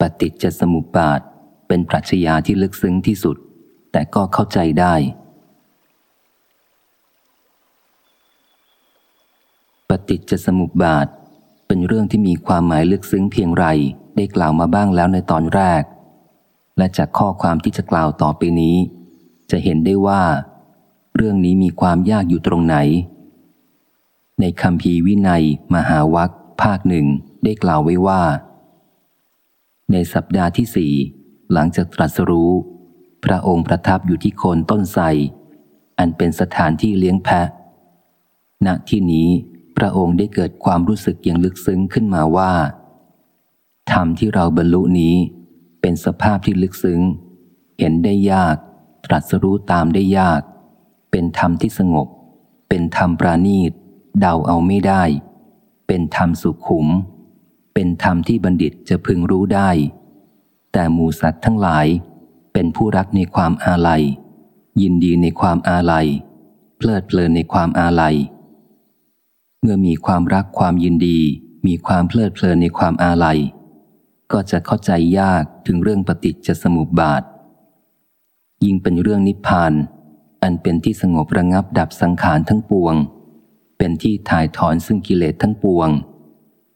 ปฏิจจสมุปบาทเป็นปรัชญาที่ลึกซึ้งที่สุด แต่ก็เข้าใจได้ ปฏิจจสมุปบาท เป็นเรื่องที่มีความหมายลึกซึ้งเพียงไรได้กล่าวมาบ้างแล้วในตอนแรก และจากข้อความที่จะกล่าวต่อไปนี้ จะเห็นได้ว่า เรื่องนี้มีความยากอยู่ตรงไหน ในคำพีวินัย มหาวัคภาคหนึ่งได้กล่าวไว้ว่า ในสัปดาห์ที่สี่หลังจากตรัสรู้ พระองค์ประทับอยู่ที่โคนต้นไทรอันเป็นสถานที่เลี้ยงแพะ ณที่นี้พระองค์ได้เกิดความรู้สึกอย่างลึกซึ้งขึ้นมาว่าธรรมที่เราบรรลุนี้ เป็นสภาพที่ลึกซึ้ง เห็นได้ยาก ตรัสรู้ตามได้ยาก เป็นธรรมที่สงบ เป็นธรรมปราณีตเดาเอาไม่ได้ เป็นธรรมสุขุม เป็นธรรมที่บัณฑิตจะพึงรู้ได้ แต่หมูสัตว์ทั้งหลายเป็นผู้รักในความอาลัย ยินดีในความอาลัย เพลิดเพลินในความอาลัย เมื่อมีความรักความยินดี มีความเพลิดเพลินในความอาลัย ก็จะเข้าใจยากถึงเรื่องปฏิจจสมุปบาท ยิ่งเป็นเรื่องนิพพาน อันเป็นที่สงบระงับดับสังขารทั้งปวง เป็นที่ถ่ายถอนซึ่งกิเลสทั้งปวง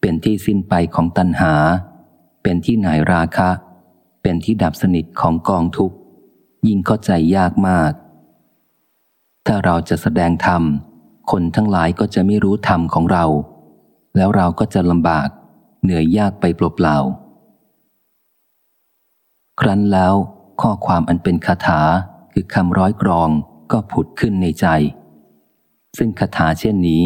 เป็นที่สิ้นไปของตัณหา เป็นที่หนายราคะ เป็นที่ดับสนิทของกองทุกข์ ยิ่งเข้าใจยากมาก ถ้าเราจะแสดงธรรม คนทั้งหลายก็จะไม่รู้ธรรมของเรา แล้วเราก็จะลำบาก เหนื่อยยากไปเปล่าๆครั้นแล้วข้อความอันเป็นคาถาคือคำร้อยกรองก็ผุดขึ้นในใจ ซึ่งคาถาเช่นนี้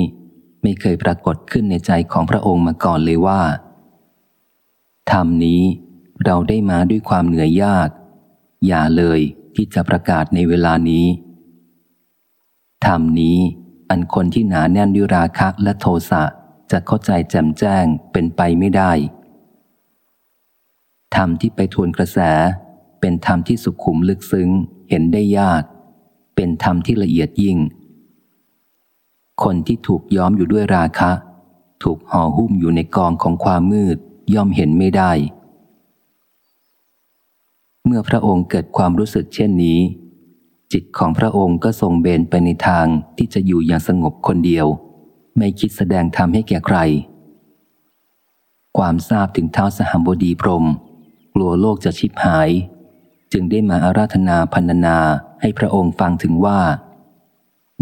ไม่เคยปรากฏขึ้นในใจของพระองค์มาก่อนเลยว่าธรรมนี้เราได้มาด้วยความเหนื่อยยาก อย่าเลยที่จะประกาศในเวลานี้ธรรมนี้อันคนที่หนาแน่นด้วยราคะและโทสะจะเข้าใจแจ่มแจ้งเป็นไปไม่ได้ธรรมที่ไปทวนกระแส เป็นธรรมที่สุขุมลึกซึ้ง เห็นได้ยาก เป็นธรรมที่ละเอียดยิ่ง คนที่ถูกย้อมอยู่ด้วยราคะ ถูกห่อหุ้มอยู่ในกองของความมืดย่อมเห็นไม่ได้ เมื่อพระองค์เกิดความรู้สึกเช่นนี้ จิตของพระองค์ก็ทรงเบนไปในทางที่จะอยู่อย่างสงบคนเดียว ไม่คิดแสดงธรรมให้แก่ใคร ความทราบถึงเท้าสหัมบดีพรมกลัวโลกจะชิบหาย จึงได้มาอาราธนาพันนาให้พระองค์ฟังถึงว่า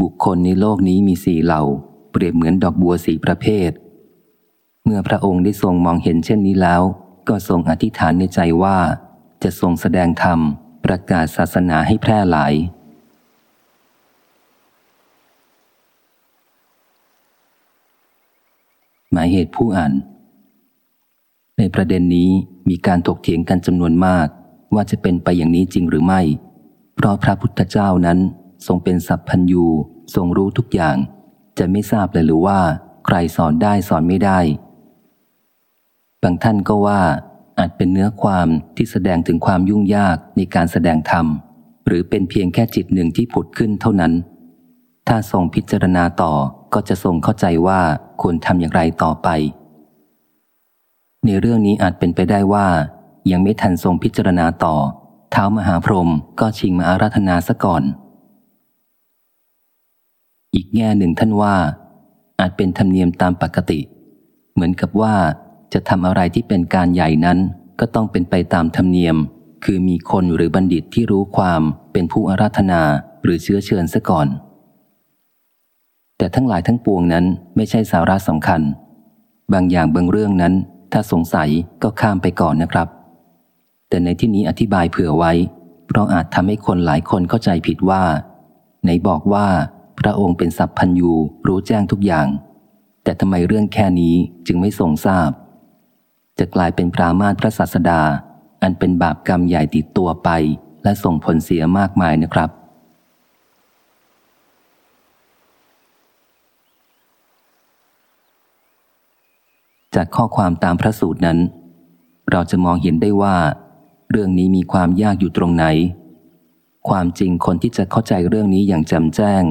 บุคคลในโลกนี้มีสี่เหล่า เปรียบเหมือนดอกบัวสีประเภท เมื่อพระองค์ได้ทรงมองเห็นเช่นนี้แล้ว ก็ทรงอธิษฐานในใจว่า จะทรงแสดงธรรม ประกาศศาสนาให้แพร่หลาย หมายเหตุผู้อ่าน ในประเด็นนี้มีการถกเถียงกันจำนวนมาก ว่าจะเป็นไปอย่างนี้จริงหรือไม่ เพราะพระพุทธเจ้านั้น ทรงเป็นสัพพัญยูทรงรู้ทุกอย่าง จะไม่ทราบเลยหรือว่า ใครสอนได้สอนไม่ได้ บางท่านก็ว่า อาจเป็นเนื้อความที่แสดงถึงความยุ่งยากในการแสดงธรรม หรือเป็นเพียงแค่จิตหนึ่งที่ผุดขึ้นเท่านั้น ถ้าทรงพิจารณาต่อก็จะทรงเข้าใจว่าควรทำอย่างไรต่อไป ในเรื่องนี้อาจเป็นไปได้ว่า ยังไม่ทันทรงพิจารณาต่อ เท้ามหาพรหมก็ชิงมาอาราธนาซะก่อน อีกแง่หนึ่งท่านว่า อาจเป็นธรรมเนียมตามปกติ เหมือนกับว่าจะทำอะไรที่เป็นการใหญ่นั้น ก็ต้องเป็นไปตามธรรมเนียม คือมีคนหรือบัณฑิตที่รู้ความเป็นผู้อาราธนาหรือเชื้อเชิญซะก่อน แต่ทั้งหลายทั้งปวงนั้นไม่ใช่สาระสำคัญ บางอย่างบางเรื่องนั้น ถ้าสงสัยก็ข้ามไปก่อนนะครับ แต่ในที่นี้อธิบายเผื่อไว้ เพราะอาจทำให้คนหลายคนเข้าใจผิดว่า ไหนบอกว่า พระองค์เป็นสัพพัญยูรู้แจ้งทุกอย่าง แต่ทำไมเรื่องแค่นี้จึงไม่ทรงทราบ จะกลายเป็นปรามาตพระศาสดา อันเป็นบาปกรรมใหญ่ติดตัวไป และส่งผลเสียมากมายนะครับจากข้อความตามพระสูตรนั้น เราจะมองเห็นได้ว่า เรื่องนี้มีความยากอยู่ตรงไหน ความจริงคนที่จะเข้าใจเรื่องนี้อย่างจ่มแจ้ง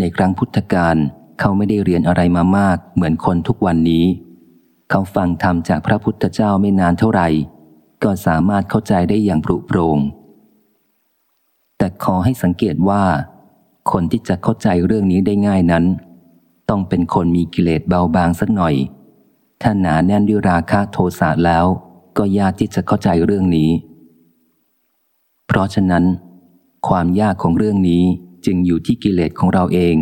ในครั้งพุทธกาลเขาไม่ได้เรียนอะไรมามาก เหมือนคนทุกวันนี้ เขาฟังธรรมจากพระพุทธเจ้าไม่นานเท่าไหร่ ก็สามารถเข้าใจได้อย่างปรุโปรงแต่ขอให้สังเกตว่า คนที่จะเข้าใจเรื่องนี้ได้ง่ายนั้น ต้องเป็นคนมีกิเลสเบาบางสักหน่อย ถ้าหนาแน่นด้วยราคะโทสะแล้ว ก็ยากที่จะเข้าใจเรื่องนี้ เพราะฉะนั้น ความยากของเรื่องนี้ จึงอยู่ที่กิเลสของเราเอง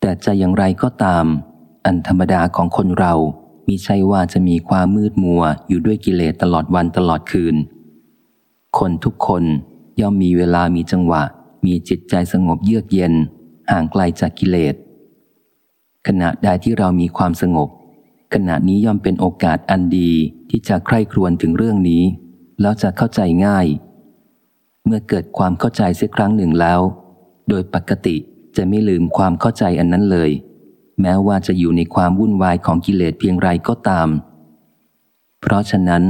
แต่จะอย่างไรก็ตาม อันธรรมดาของคนเรามิใช่ว่าจะมีความมืดมัวอยู่ด้วยกิเลสตลอดวันตลอดคืน คนทุกคนย่อมมีเวลามีจังหวะ มีจิตใจสงบเยือกเย็น ห่างไกลจากกิเลส ขณะใดที่เรามีความสงบ ขณะนี้ย่อมเป็นโอกาสอันดีที่จะใคร่ครวญถึงเรื่องนี้ แล้วจะเข้าใจง่าย เมื่อเกิดความเข้าใจเสียครั้งหนึ่งแล้ว โดยปกติจะไม่ลืมความเข้าใจอันนั้นเลย แม้ว่าจะอยู่ในความวุ่นวายของกิเลสเพียงไรก็ตาม เพราะฉะนั้น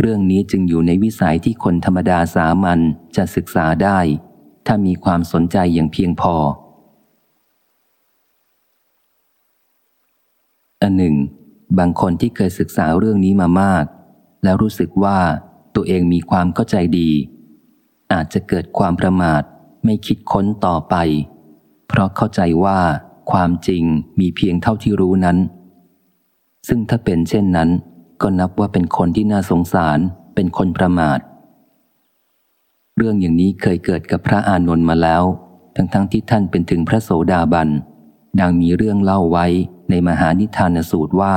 เรื่องนี้จึงอยู่ในวิสัยที่คนธรรมดาสามัญจะศึกษาได้ ถ้ามีความสนใจอย่างเพียงพออันหนึ่ง บางคนที่เคยศึกษาเรื่องนี้มามาก แล้วรู้สึกว่าตัวเองมีความเข้าใจดี อาจจะเกิดความประมาทไม่คิดค้นต่อไป เพราะเข้าใจว่าความจริงมีเพียงเท่าที่รู้นั้น ซึ่งถ้าเป็นเช่นนั้น ก็นับว่าเป็นคนที่น่าสงสาร เป็นคนประมาท เรื่องอย่างนี้เคยเกิดกับพระอานนท์มาแล้ว ทั้งๆทที่ท่านเป็นถึงพระโสดาบัน ดังมีเรื่องเล่าไว้ในมหานิทานสูตรว่า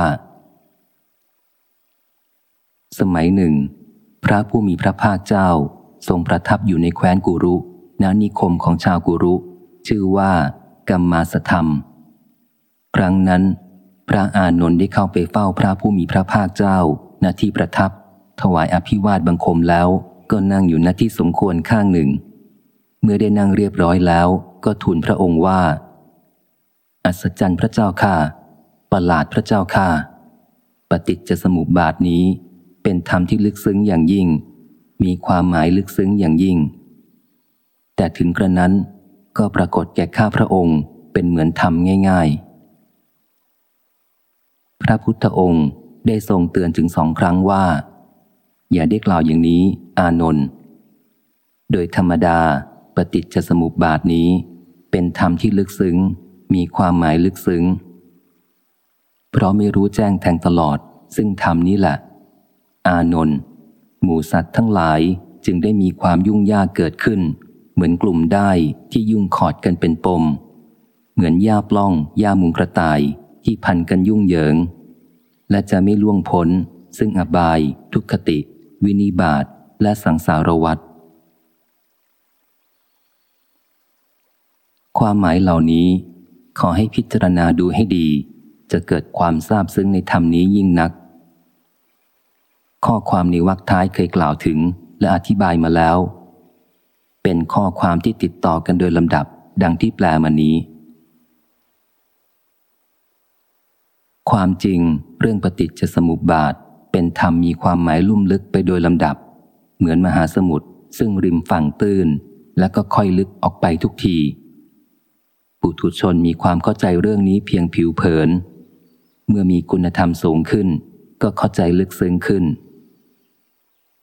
สมัยหนึ่ง พระผู้มีพระภาคเจ้า ทรงประทับอยู่ในแคว้นกุรุณนิคมของชาวกุรุ ชื่อว่า กัมมาสธรรม ครั้งนั้น พระอานนท์ได้เข้าไปเฝ้าพระผู้มีพระภาคเจ้าณที่ประทับ ถวายอภิวาทบังคมแล้วก็นั่งอยู่ณที่สมควรข้างหนึ่ง เมื่อได้นั่งเรียบร้อยแล้วก็ทูลพระองค์ว่า อัศจรรย์พระเจ้าข้าประหลาดพระเจ้าข้าปฏิจจสมุปบาทนี้เป็นธรรมที่ลึกซึ้งอย่างยิ่ง มีความหมายลึกซึ้งอย่างยิ่ง แต่ถึงกระนั้นก็ปรากฏแก่ข้าพระองค์เป็นเหมือนธรรมง่าย ๆ พระพุทธองค์ได้ทรงเตือนถึงสองครั้งว่า อย่าได้กล่าวอย่างนี้ อานนท์โดยธรรมดาปฏิจจสมุปบาทนี้ เป็นธรรมที่ลึกซึ้ง มีความหมายลึกซึ้ง เพราะไม่รู้แจ้งแทงตลอด ซึ่งธรรมนี้แหละ อานนท์ หมู่สัตว์ทั้งหลายจึงได้มีความยุ่งยากเกิดขึ้น เหมือนกลุ่มได้ที่ยุ่งขอดกันเป็นปม เหมือนหญ้าปล้องหญ้ามุงกระต่ายที่พันกันยุ่งเหยิง และจะไม่ล่วงพ้น ซึ่งอบาย ทุกขติ วินิบาตและสังสารวัฏความหมายเหล่านี้ขอให้พิจารณาดูให้ดี จะเกิดความทราบซึ้งในธรรมนี้ยิ่งนัก ข้อความในวรรคท้ายเคยกล่าวถึงและอธิบายมาแล้ว เป็นข้อความที่ติดต่อกันโดยลำดับดังที่แปลมานี้ ความจริงเรื่องปฏิจจสมุปบาทเป็นธรรมมีความหมายลุ่มลึกไปโดยลำดับ เหมือนมหาสมุทรซึ่งริมฝั่งตื้น และก็ค่อยลึกออกไปทุกที ปุถุชนมีความเข้าใจเรื่องนี้เพียงผิวเผิน เมื่อมีคุณธรรมสูงขึ้น ก็เข้าใจลึกซึ้งขึ้น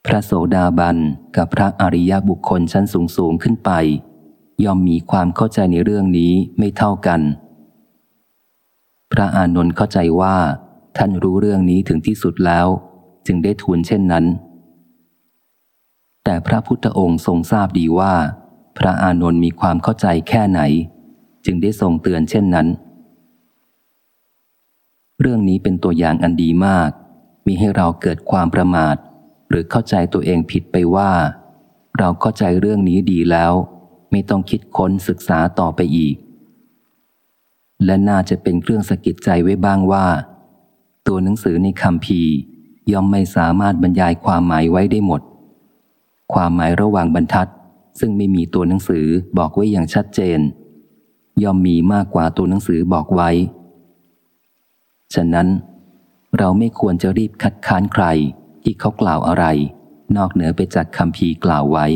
พระโสดาบันกับพระอริยบุคคลชั้นสูงสูงขึ้นไป ย่อมมีความเข้าใจในเรื่องนี้ไม่เท่ากัน พระอานนท์เข้าใจว่า ท่านรู้เรื่องนี้ถึงที่สุดแล้ว จึงได้ทูลเช่นนั้น แต่พระพุทธองค์ทรงทราบดีว่า พระอานนท์มีความเข้าใจแค่ไหน จึงได้ทรงเตือนเช่นนั้น เรื่องนี้เป็นตัวอย่างอันดีมาก มีให้เราเกิดความประมาท หรือเข้าใจตัวเองผิดไปว่า เราเข้าใจเรื่องนี้ดีแล้ว ไม่ต้องคิดค้นศึกษาต่อไปอีก และน่าจะเป็นเครื่องสะกิดใจไว้บ้างว่า ตัวหนังสือในคำพีย่อมไม่สามารถบรรยายความหมายไว้ได้หมด ความหมายระหว่างบรรทัด ซึ่งไม่มีตัวหนังสือบอกไว้อย่างชัดเจน ย่อมมีมากกว่าตัวหนังสือบอกไว้ ฉะนั้น เราไม่ควรจะรีบคัดค้านใคร ที่เขากล่าวอะไร นอกเหนือไปจากคำพีกล่าวไว้